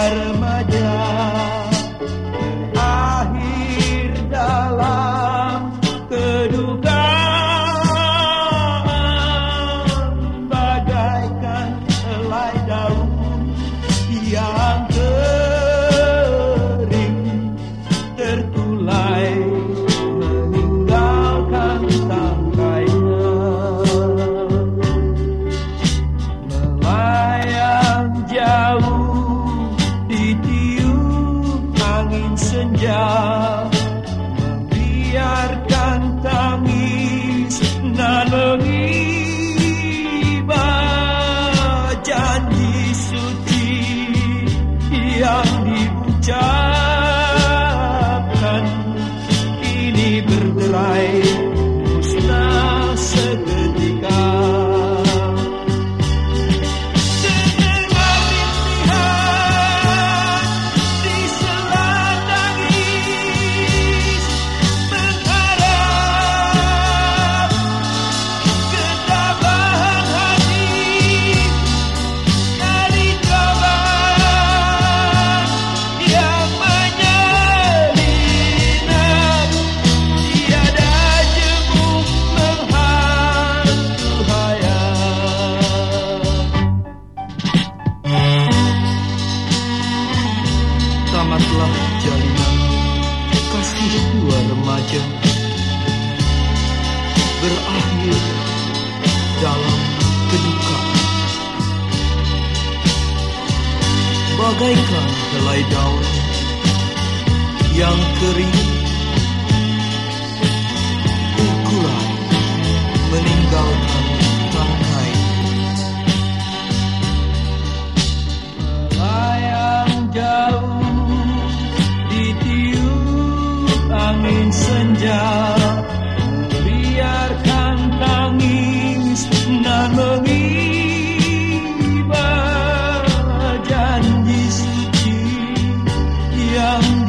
armada senja tamatlah jalinan. Kasih dua remaja. Berakhir dalam kedukaan bagaikan helai daun yang kering angin senja. Biarkan tangis nan mengiba Janji suci yang